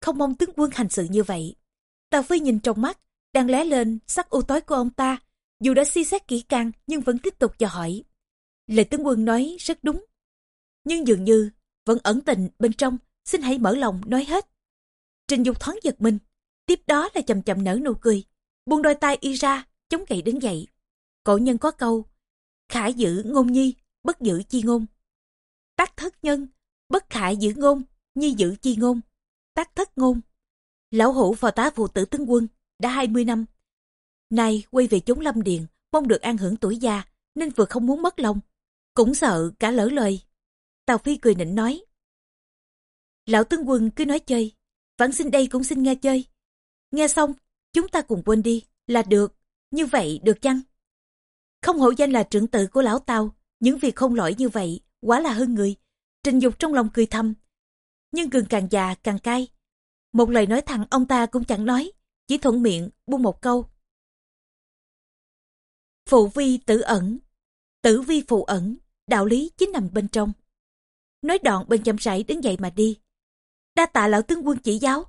không mong tướng quân hành sự như vậy. Tào Phi nhìn trong mắt, đang lé lên sắc u tối của ông ta. Dù đã suy xét kỹ càng nhưng vẫn tiếp tục cho hỏi. Lời tướng quân nói rất đúng. Nhưng dường như vẫn ẩn tình bên trong, xin hãy mở lòng nói hết. Trình Dục thoáng giật mình, tiếp đó là chậm chậm nở nụ cười, buông đôi tay y ra, chống gậy đứng dậy. Cổ nhân có câu, khả giữ ngôn nhi, bất giữ chi ngôn. Tác thất nhân, bất khả giữ ngôn, nhi giữ chi ngôn. Tác thất ngôn. Lão hủ vào tá phụ tử tướng quân, đã 20 năm. Nay quay về chốn lâm điền mong được an hưởng tuổi già, nên vừa không muốn mất lòng. Cũng sợ cả lỡ lời. Tào Phi cười nịnh nói. Lão tướng quân cứ nói chơi, vẫn xin đây cũng xin nghe chơi. Nghe xong, chúng ta cùng quên đi, là được. Như vậy được chăng? Không hổ danh là trưởng tử của lão Tào, những việc không lỗi như vậy, quá là hơn người. Trình Dục trong lòng cười thầm. Nhưng gừng càng già càng cay. Một lời nói thẳng ông ta cũng chẳng nói, chỉ thuận miệng buông một câu. Phụ vi tử ẩn, tử vi phụ ẩn, đạo lý chính nằm bên trong. Nói đoạn bên chậm rãi đứng dậy mà đi. Đa tạ lão tướng quân chỉ giáo.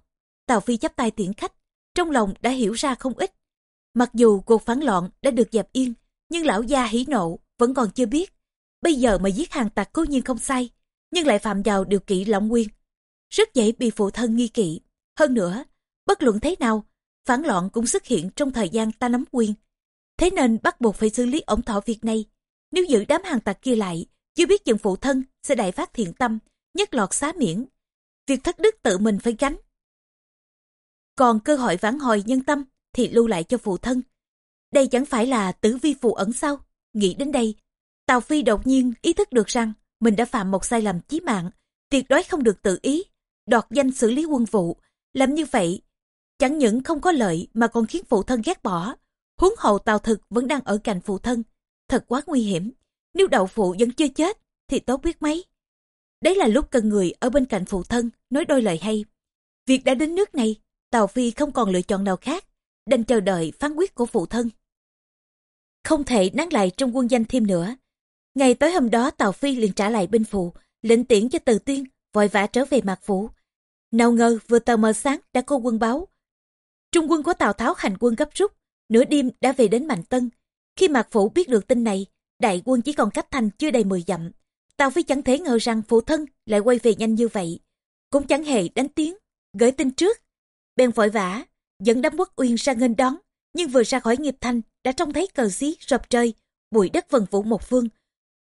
Tào Phi chắp tay tiễn khách, trong lòng đã hiểu ra không ít. Mặc dù cuộc phản loạn đã được dẹp yên, nhưng lão gia hỉ nộ vẫn còn chưa biết. Bây giờ mà giết hàng tặc cố nhiên không sai, nhưng lại phạm vào điều kỵ lỏng nguyên. Rất dễ bị phụ thân nghi kỵ. Hơn nữa, bất luận thế nào, phản loạn cũng xuất hiện trong thời gian ta nắm quyền. Thế nên bắt buộc phải xử lý ổn thỏa việc này. Nếu giữ đám hàng tặc kia lại, chưa biết dân phụ thân sẽ đại phát thiện tâm, nhất lọt xá miễn. Việc thất đức tự mình phải gánh. Còn cơ hội vãn hồi nhân tâm thì lưu lại cho phụ thân. Đây chẳng phải là tử vi phụ ẩn sao? Nghĩ đến đây, Tào Phi đột nhiên ý thức được rằng mình đã phạm một sai lầm chí mạng, tuyệt đối không được tự ý, đoạt danh xử lý quân vụ. Làm như vậy, chẳng những không có lợi mà còn khiến phụ thân ghét bỏ. Huống hậu Tào Thực vẫn đang ở cạnh phụ thân. Thật quá nguy hiểm. Nếu đậu phụ vẫn chưa chết, thì tốt biết mấy. Đấy là lúc cần người ở bên cạnh phụ thân, nói đôi lời hay. Việc đã đến nước này, Tào Phi không còn lựa chọn nào khác, đành chờ đợi phán quyết của phụ thân. Không thể nán lại trong quân danh thêm nữa. Ngày tối hôm đó Tào Phi liền trả lại binh phụ, lệnh tiễn cho Từ Tuyên, vội vã trở về Mạc Phủ. Nào ngờ vừa tờ mờ sáng đã có quân báo. Trung quân của Tào Tháo hành quân gấp rút, nửa đêm đã về đến Mạnh Tân. Khi Mạc Phủ biết được tin này, đại quân chỉ còn cách thành chưa đầy 10 dặm. Tào Phi chẳng thể ngờ rằng phụ thân lại quay về nhanh như vậy. Cũng chẳng hề đánh tiếng, gửi tin trước. Bèn vội vã, dẫn đám quốc uyên ra nghênh đón. Nhưng vừa ra khỏi nghiệp thanh, đã trông thấy cờ xí rập trời, bụi đất vần vũ một phương.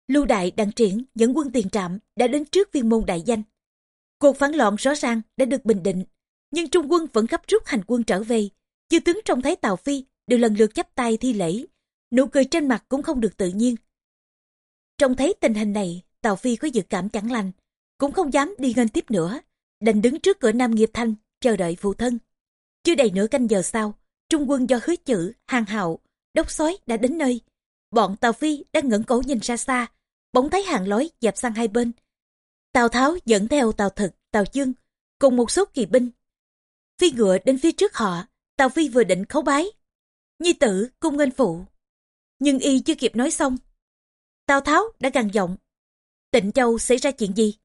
Lưu Đại đặng triển dẫn quân tiền trạm đã đến trước viên môn đại danh. Cuộc phản loạn rõ ràng đã được bình định, nhưng Trung quân vẫn gấp rút hành quân trở về. Chư tướng trông thấy Tào Phi đều lần lượt chắp tay thi lễ, nụ cười trên mặt cũng không được tự nhiên. Trông thấy tình hình này, Tào Phi có dự cảm chẳng lành, cũng không dám đi ngân tiếp nữa, đành đứng trước cửa Nam Nghiệp Thanh, chờ đợi phụ thân. Chưa đầy nửa canh giờ sau, Trung quân do hứa chữ, hàng hạo, đốc sói đã đến nơi. Bọn Tào Phi đang ngẩng cổ nhìn ra xa, bỗng thấy hàng lối dẹp sang hai bên. Tào Tháo dẫn theo Tào Thực, Tào Dương, cùng một số kỳ binh. Phi ngựa đến phía trước họ, Tào Phi vừa định khấu bái. Nhi tử cung nghênh phụ. Nhưng y chưa kịp nói xong. Tào Tháo đã gằn giọng. Tịnh Châu xảy ra chuyện gì?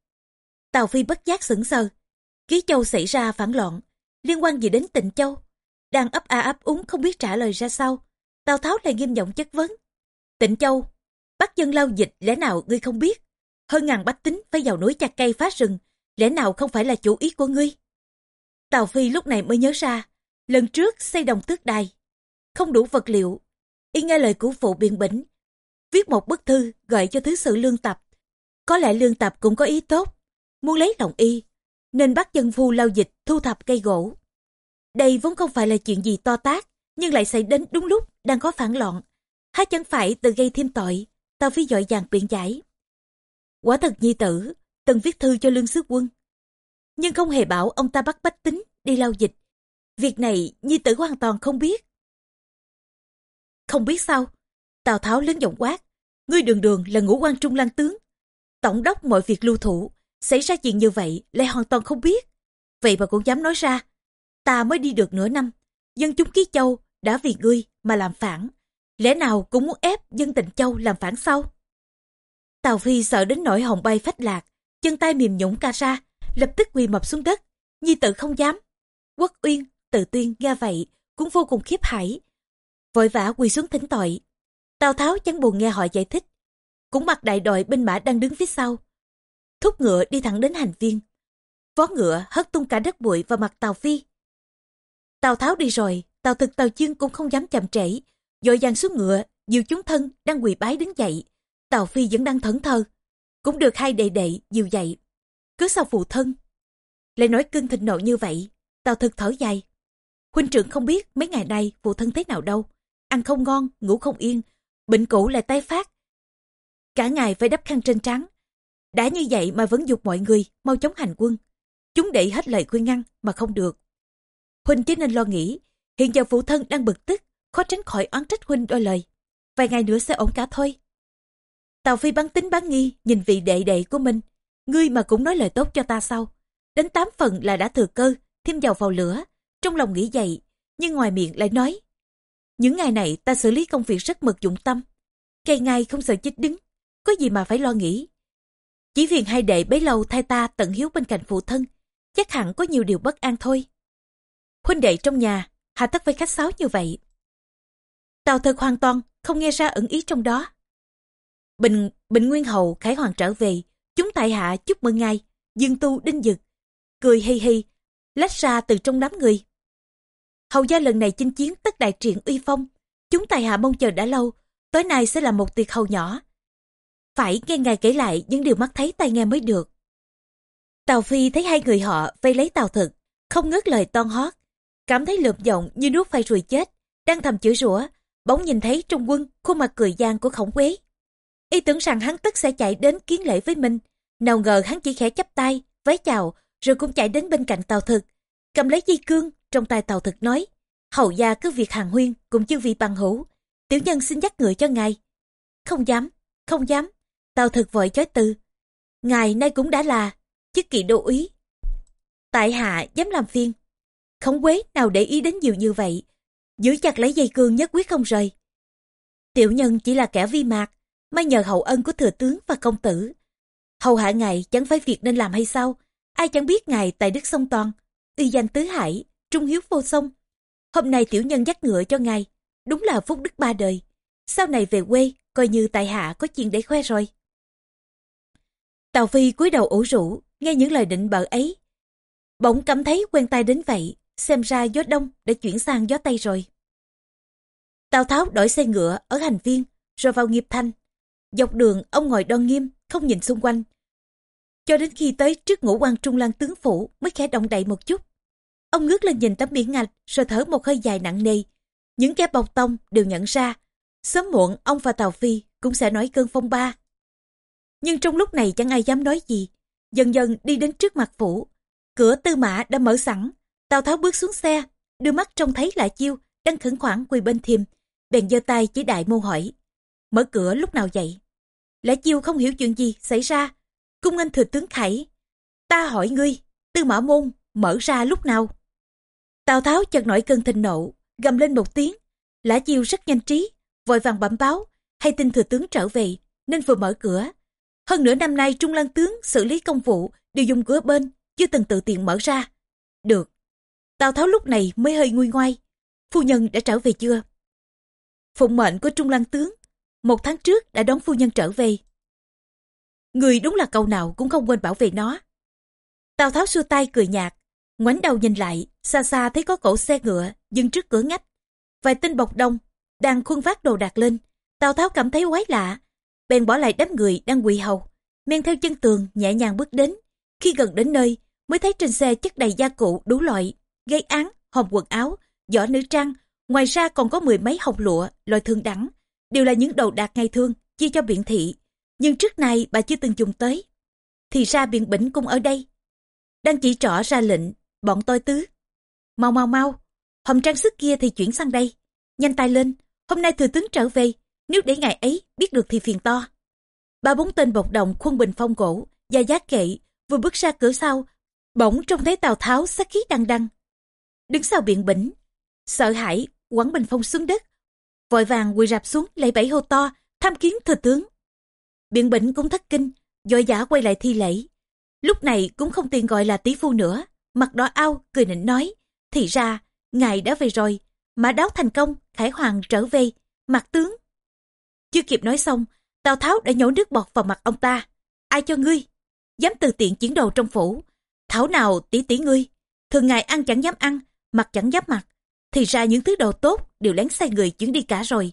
Tào Phi bất giác sững sờ. Ký Châu xảy ra phản loạn, liên quan gì đến Tịnh Châu? Đang ấp a à ấp úng không biết trả lời ra sao. Tào Tháo lại nghiêm giọng chất vấn. Tịnh Châu, bắt dân lao dịch lẽ nào ngươi không biết? Hơn ngàn bách tính phải vào núi chặt cây phá rừng, lẽ nào không phải là chủ ý của ngươi? Tào Phi lúc này mới nhớ ra, lần trước xây đồng tước đài, không đủ vật liệu. Y nghe lời của phụ biện bỉnh, viết một bức thư gợi cho thứ sự lương tập. Có lẽ lương tập cũng có ý tốt, muốn lấy lòng y, nên bắt dân phu lao dịch thu thập cây gỗ. Đây vốn không phải là chuyện gì to tác, nhưng lại xảy đến đúng lúc đang có phản loạn. Há chẳng phải tự gây thêm tội, Tào Phi dội dàng biện giải. Quả thật nhi tử, từng viết thư cho lương sứ quân. Nhưng không hề bảo ông ta bắt bách tính đi lao dịch. Việc này nhi tử hoàn toàn không biết. Không biết sao? Tào Tháo lớn giọng quát. Ngươi đường đường là ngũ quan trung lang tướng. Tổng đốc mọi việc lưu thủ. Xảy ra chuyện như vậy lại hoàn toàn không biết. Vậy mà cũng dám nói ra. Ta mới đi được nửa năm. Dân chúng ký châu đã vì ngươi mà làm phản. Lẽ nào cũng muốn ép dân tịnh châu làm phản sau? Tào Phi sợ đến nỗi hồng bay phách lạc, chân tay mềm nhũng ca ra, lập tức quỳ mập xuống đất. Nhi tự không dám. Quốc Uyên, tự tuyên nghe vậy, cũng vô cùng khiếp hãi. Vội vã quỳ xuống thỉnh tội. Tào Tháo chẳng buồn nghe họ giải thích. Cũng mặc đại đội binh mã đang đứng phía sau. Thúc ngựa đi thẳng đến hành viên. Vó ngựa hất tung cả đất bụi vào mặt Tào Phi. Tào Tháo đi rồi, Tào Thực Tào Chương cũng không dám chậm trễ. Dội dàng xuống ngựa, dìu chúng thân đang quỳ bái đứng dậy. Tào Phi vẫn đang thẫn thờ. Cũng được hai đệ đệ dìu dậy. Cứ sao phụ thân. Lại nói cưng thịnh nộ như vậy. Tào thực thở dài. Huynh trưởng không biết mấy ngày nay phụ thân thế nào đâu. Ăn không ngon, ngủ không yên. Bệnh cũ lại tái phát. Cả ngày phải đắp khăn trên trắng. Đã như vậy mà vẫn dục mọi người mau chóng hành quân. Chúng để hết lời khuyên ngăn mà không được. Huynh chỉ nên lo nghĩ. Hiện giờ phụ thân đang bực tức. Khó tránh khỏi oán trách Huynh đôi lời. Vài ngày nữa sẽ ổn cả thôi. Tào Phi bắn tính bán nghi nhìn vị đệ đệ của mình. Ngươi mà cũng nói lời tốt cho ta sao? Đến tám phần là đã thừa cơ, thêm dầu vào lửa. Trong lòng nghĩ vậy, nhưng ngoài miệng lại nói. Những ngày này ta xử lý công việc rất mực dụng tâm. Cây ngay không sợ chích đứng, có gì mà phải lo nghĩ. Chỉ vì hai đệ bấy lâu thay ta tận hiếu bên cạnh phụ thân, chắc hẳn có nhiều điều bất an thôi. Huynh đệ trong nhà, hà tất với khách sáo như vậy. Tào thật hoàn toàn không nghe ra ẩn ý trong đó. Bình, Bình Nguyên Hầu Khải Hoàng trở về, chúng tại hạ chúc mừng ngài, dương tu đinh dực, cười hi hi, lách ra từ trong đám người. Hầu gia lần này chinh chiến tất đại triển uy phong, chúng tại hạ mong chờ đã lâu, tối nay sẽ là một tiệc hầu nhỏ. Phải nghe ngài kể lại những điều mắt thấy tai nghe mới được. Tào Phi thấy hai người họ vây lấy Tào Thực, không ngớt lời ton hót, cảm thấy lượm giọng như nuốt phai ruồi chết, đang thầm chửi rủa, bỗng nhìn thấy trong quân khuôn mặt cười gian của khổng quế Y tưởng rằng hắn tức sẽ chạy đến kiến lễ với mình. Nào ngờ hắn chỉ khẽ chắp tay, vái chào, rồi cũng chạy đến bên cạnh tàu thực. Cầm lấy dây cương, trong tay tàu thực nói, hầu gia cứ việc hàng huyên cũng chưa vị bằng hữu, tiểu nhân xin dắt người cho ngài. Không dám, không dám, tàu thực vội chối từ. Ngài nay cũng đã là chức kỵ đô úy. Tại hạ dám làm phiên. Khổng quế nào để ý đến nhiều như vậy, giữ chặt lấy dây cương nhất quyết không rời. Tiểu nhân chỉ là kẻ vi mạc, may nhờ hậu ân của thừa tướng và công tử. Hầu hạ ngài chẳng phải việc nên làm hay sao, ai chẳng biết ngài tại đức sông toàn, uy danh tứ hải, trung hiếu vô sông. Hôm nay tiểu nhân dắt ngựa cho ngài, đúng là phúc đức ba đời. Sau này về quê, coi như tại hạ có chuyện để khoe rồi. Tào Phi cúi đầu ủ rũ, nghe những lời định bợ ấy. Bỗng cảm thấy quen tay đến vậy, xem ra gió đông đã chuyển sang gió tây rồi. Tào Tháo đổi xe ngựa ở hành viên, rồi vào nghiệp thanh. Dọc đường ông ngồi đoan nghiêm, không nhìn xung quanh. Cho đến khi tới trước ngũ quan trung lan tướng phủ mới khẽ động đậy một chút. Ông ngước lên nhìn tấm biển ngạch rồi thở một hơi dài nặng nề. Những kẻ bọc tông đều nhận ra. Sớm muộn ông và tàu Phi cũng sẽ nói cơn phong ba. Nhưng trong lúc này chẳng ai dám nói gì. Dần dần đi đến trước mặt phủ. Cửa tư mã đã mở sẵn. Tào Tháo bước xuống xe, đưa mắt trông thấy là chiêu đang khẩn khoản quỳ bên thiềm. Bèn giơ tay chỉ đại mô hỏi. Mở cửa lúc nào vậy? Lẽ chiêu không hiểu chuyện gì xảy ra. Cung anh thừa tướng Khải. Ta hỏi ngươi, tư mã môn mở ra lúc nào? Tào Tháo chợt nổi cơn thịnh nộ, gầm lên một tiếng. Lã chiêu rất nhanh trí, vội vàng bẩm báo, hay tin thừa tướng trở về, nên vừa mở cửa. Hơn nửa năm nay Trung Lăng tướng xử lý công vụ đều dùng cửa bên, chưa từng tự tiện mở ra. Được. Tào Tháo lúc này mới hơi nguôi ngoai. Phu nhân đã trở về chưa? Phụng mệnh của Trung Lăng tướng, một tháng trước đã đón phu nhân trở về. Người đúng là câu nào cũng không quên bảo vệ nó. Tào Tháo xua tay cười nhạt, ngoảnh đầu nhìn lại, xa xa thấy có cỗ xe ngựa dừng trước cửa ngách. Vài tên bọc đông đang khuân vác đồ đạc lên. Tào Tháo cảm thấy quái lạ, bèn bỏ lại đám người đang quỳ hầu, men theo chân tường nhẹ nhàng bước đến. Khi gần đến nơi, mới thấy trên xe chất đầy gia cụ đủ loại, gây án, hòm quần áo, giỏ nữ trang, ngoài ra còn có mười mấy hộp lụa, loại thương đẳng, đều là những đồ đạc ngày thương, chia cho biện thị. Nhưng trước nay bà chưa từng dùng tới. Thì ra biện bỉnh cũng ở đây. Đang chỉ trỏ ra lệnh, bọn tôi tứ. Mau mau mau, hồng trang sức kia thì chuyển sang đây. Nhanh tay lên, hôm nay thừa tướng trở về, nếu để ngày ấy biết được thì phiền to. Ba bốn tên bộc đồng khuôn bình phong gỗ, và giác kệ, vừa bước ra cửa sau, bỗng trông thấy Tào Tháo sát khí đăng đăng. Đứng sau biện bỉnh, sợ hãi, quẳng bình phong xuống đất, vội vàng quỳ rạp xuống lạy bảy hô to, tham kiến thừa tướng. Biện bỉnh cũng thất kinh, dội giả quay lại thi lễ. Lúc này cũng không tiền gọi là tỷ phu nữa, mặt đỏ ao, cười nịnh nói, thì ra, ngài đã về rồi, mã đáo thành công, khải hoàng trở về, mặt tướng. Chưa kịp nói xong, Tào Tháo đã nhổ nước bọt vào mặt ông ta. Ai cho ngươi? Dám từ tiện chiến đầu trong phủ. Thảo nào tỷ tỷ ngươi, thường ngày ăn chẳng dám ăn, mặt chẳng dám mặt. Thì ra những thứ đồ tốt đều lén sai người chuyển đi cả rồi.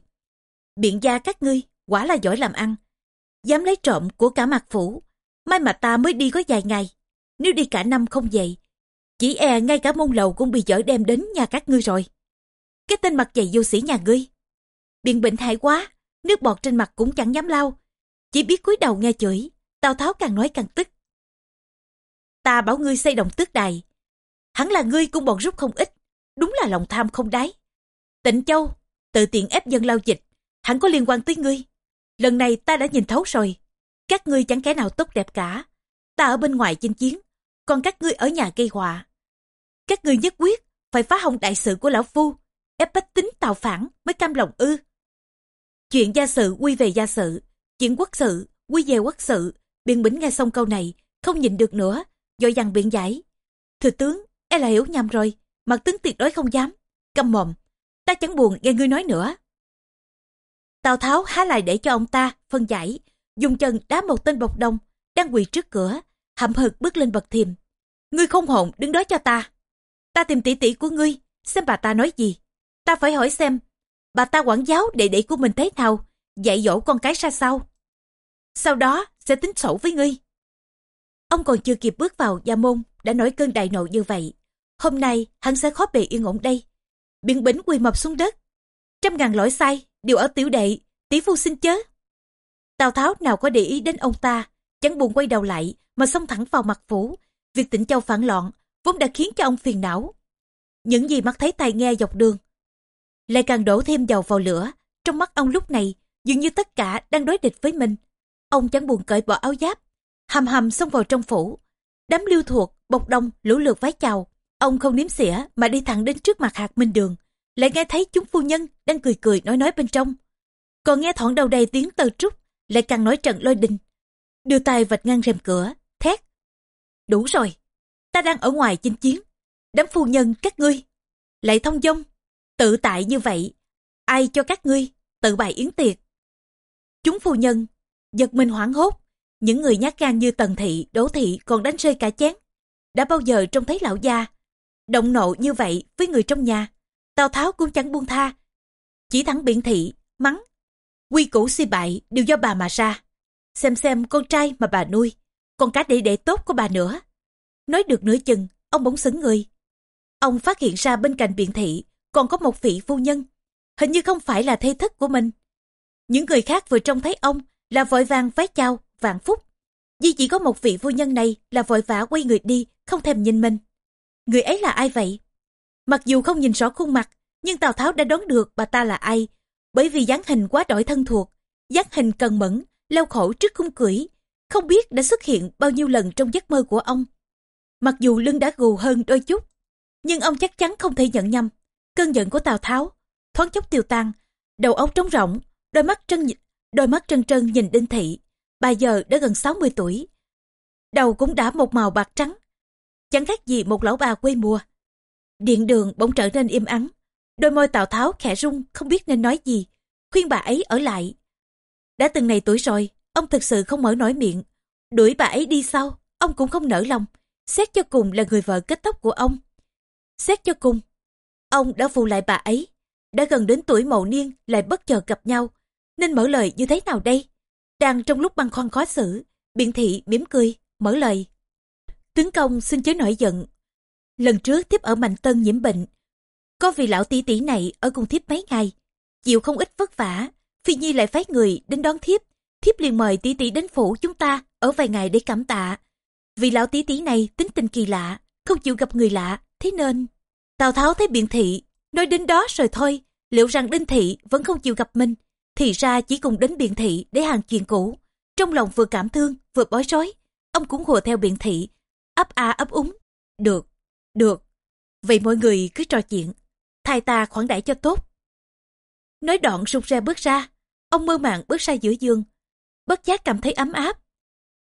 Biện gia các ngươi, quả là giỏi làm ăn. Dám lấy trộm của cả mặt phủ. May mà ta mới đi có vài ngày. Nếu đi cả năm không vậy, chỉ e ngay cả môn lầu cũng bị giỏi đem đến nhà các ngươi rồi. Cái tên mặt dày vô sĩ nhà ngươi. Biện bệnh hại quá, nước bọt trên mặt cũng chẳng dám lau. Chỉ biết cúi đầu nghe chửi, Tào Tháo càng nói càng tức. Ta bảo ngươi xây đồng tước đài. Hắn là ngươi cũng bọn rút không ít, đúng là lòng tham không đáy. Tịnh Châu, tự tiện ép dân lao dịch, hẳn có liên quan tới ngươi. Lần này ta đã nhìn thấu rồi. Các ngươi chẳng kẻ nào tốt đẹp cả. Ta ở bên ngoài chinh chiến, còn các ngươi ở nhà gây họa. Các ngươi nhất quyết phải phá hỏng đại sự của lão phu, ép bách tính tạo phản mới cam lòng ư. Chuyện gia sự quy về gia sự, chuyện quốc sự quy về quốc sự. Biện Bỉnh nghe xong câu này, không nhịn được nữa, dội dằn biện giải. Thừa tướng, e là hiểu nhầm rồi, mặt tướng tuyệt đối không dám. Câm mồm, ta chẳng buồn nghe ngươi nói nữa. Tào Tháo há lại để cho ông ta phân giải, dùng chân đá một tên bọc đông đang quỳ trước cửa, hậm hực bước lên bậc thềm. Ngươi không hồn đứng đó cho ta. Ta tìm tỷ tỷ của ngươi, xem bà ta nói gì. Ta phải hỏi xem, bà ta quản giáo đệ đệ của mình thế nào, dạy dỗ con cái ra sao. Sau đó sẽ tính sổ với ngươi. Ông còn chưa kịp bước vào gia môn, đã nổi cơn đại nộ như vậy. Hôm nay hắn sẽ khó bề yên ổn đây. Biện bính quỳ mập xuống đất. Trăm ngàn lỗi sai, đều ở tiểu đệ, tỷ phu xin chớ. Tào Tháo nào có để ý đến ông ta, chẳng buồn quay đầu lại mà xông thẳng vào mặt phủ. Việc tỉnh châu phản loạn vốn đã khiến cho ông phiền não. những gì mắt thấy tai nghe dọc đường. Lại càng đổ thêm dầu vào lửa, trong mắt ông lúc này dường như tất cả đang đối địch với mình. Ông chẳng buồn cởi bỏ áo giáp, hầm hầm xông vào trong phủ. Đám lưu thuộc, bọc đông, lũ lượt vái chào. Ông không nếm xỉa mà đi thẳng đến trước mặt hạt minh đường. Lại nghe thấy chúng phu nhân đang cười cười nói nói bên trong. Còn nghe thỏn đầu đầy tiếng tơ trúc, lại càng nói trận lôi đình. Đưa tay vạch ngang rèm cửa, thét. Đủ rồi, ta đang ở ngoài chinh chiến. Đám phu nhân các ngươi, lại thông dông, tự tại như vậy. Ai cho các ngươi tự bày yến tiệc? Chúng phu nhân, giật mình hoảng hốt. Những người nhát gan như Tần Thị, Đỗ Thị còn đánh rơi cả chén. Đã bao giờ trông thấy lão gia, động nộ như vậy với người trong nhà. Tào Tháo cũng chẳng buông tha. Chỉ thẳng biện thị, mắng. Quy củ si bại đều do bà mà ra. Xem xem con trai mà bà nuôi, còn cả đệ đệ tốt của bà nữa. Nói được nửa chừng, ông bỗng sững người. Ông phát hiện ra bên cạnh biện thị còn có một vị phu nhân. Hình như không phải là thê thất của mình. Những người khác vừa trông thấy ông là vội vàng vái chào, vạn phúc. Duy chỉ có một vị phu nhân này là vội vã quay người đi, không thèm nhìn mình. Người ấy là ai vậy? Mặc dù không nhìn rõ khuôn mặt, nhưng Tào Tháo đã đoán được bà ta là ai, bởi vì dáng hình quá đổi thân thuộc, dáng hình cần mẫn, leo khổ trước khung cưỡi, không biết đã xuất hiện bao nhiêu lần trong giấc mơ của ông. Mặc dù lưng đã gù hơn đôi chút, nhưng ông chắc chắn không thể nhận nhầm. Cơn giận của Tào Tháo, thoáng chốc tiêu tan, đầu óc trống rỗng, đôi mắt trân đôi mắt trân trân nhìn Đinh Thị. Bà giờ đã gần 60 tuổi. Đầu cũng đã một màu bạc trắng. Chẳng khác gì một lão bà quê mùa. Điện đường bỗng trở nên im ắng. Đôi môi Tào Tháo khẽ rung không biết nên nói gì. Khuyên bà ấy ở lại. Đã từng này tuổi rồi, ông thực sự không mở nổi miệng. Đuổi bà ấy đi sau, ông cũng không nở lòng. Xét cho cùng là người vợ kết tóc của ông. Xét cho cùng, ông đã phụ lại bà ấy. Đã gần đến tuổi mậu niên lại bất chợt gặp nhau. Nên mở lời như thế nào đây? Đang trong lúc băn khoăn khó xử, biện thị mỉm cười, mở lời. Tướng công xin chớ nổi giận. Lần trước thiếp ở Mạnh Tân nhiễm bệnh. Có vì lão tỷ tỷ này ở cùng thiếp mấy ngày. Chịu không ít vất vả. Phi Nhi lại phái người đến đón thiếp. Thiếp liền mời tỷ tỷ đến phủ chúng ta ở vài ngày để cảm tạ. Vì lão tỷ tỷ này tính tình kỳ lạ, không chịu gặp người lạ, thế nên... Tào Tháo thấy biện thị, nói đến đó rồi thôi, liệu rằng Đinh Thị vẫn không chịu gặp mình, thì ra chỉ cùng đến biện thị để hàng chuyện cũ. Trong lòng vừa cảm thương, vừa bối rối, ông cũng hùa theo biện thị, ấp a ấp úng. Được, được, vậy mọi người cứ trò chuyện, thay ta khoản đãi cho tốt. Nói đoạn rụt ra bước ra, ông mơ màng bước ra giữa giường, bất giác cảm thấy ấm áp.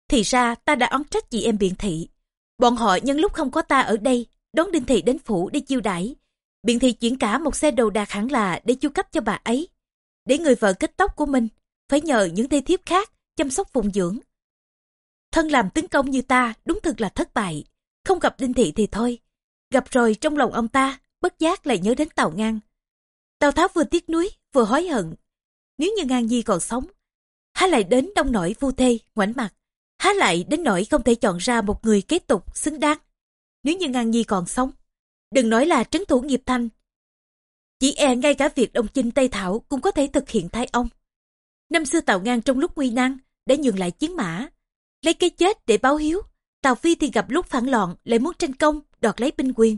Thì ra ta đã oán trách chị em biện thị. Bọn họ nhân lúc không có ta ở đây, đón đinh thị đến phủ để chiêu đãi. Biện thị chuyển cả một xe đồ đạc hẳn là để chu cấp cho bà ấy. Để người vợ kết tóc của mình, phải nhờ những thê thiếp khác chăm sóc phụng dưỡng. Thân làm tướng công như ta đúng thực là thất bại. Không gặp đinh thị thì thôi. Gặp rồi trong lòng ông ta, bất giác lại nhớ đến Tàu Ngang. Tào Tháo vừa tiếc nuối, vừa hối hận. Nếu như Ngang Nhi còn sống, há lại đến đông nổi vu thê, ngoảnh mặt. Há lại đến nỗi không thể chọn ra một người kế tục xứng đáng. Nếu như Ngang Nhi còn sống, đừng nói là trấn thủ nghiệp thanh. Chỉ e ngay cả việc đông chinh Tây Thảo cũng có thể thực hiện thay ông. Năm xưa Tào Ngang trong lúc nguy nan đã nhường lại chiến mã, lấy cái chết để báo hiếu. Tào Phi thì gặp lúc phản loạn lại muốn tranh công, đoạt lấy binh quyền.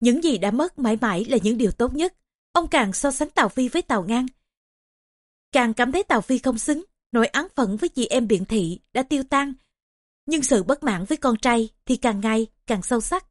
Những gì đã mất mãi mãi là những điều tốt nhất. Ông càng so sánh Tào Phi với Tào Ngang. Càng cảm thấy Tào Phi không xứng, nỗi án phận với chị em biện thị đã tiêu tan. Nhưng sự bất mãn với con trai thì càng ngày càng sâu sắc.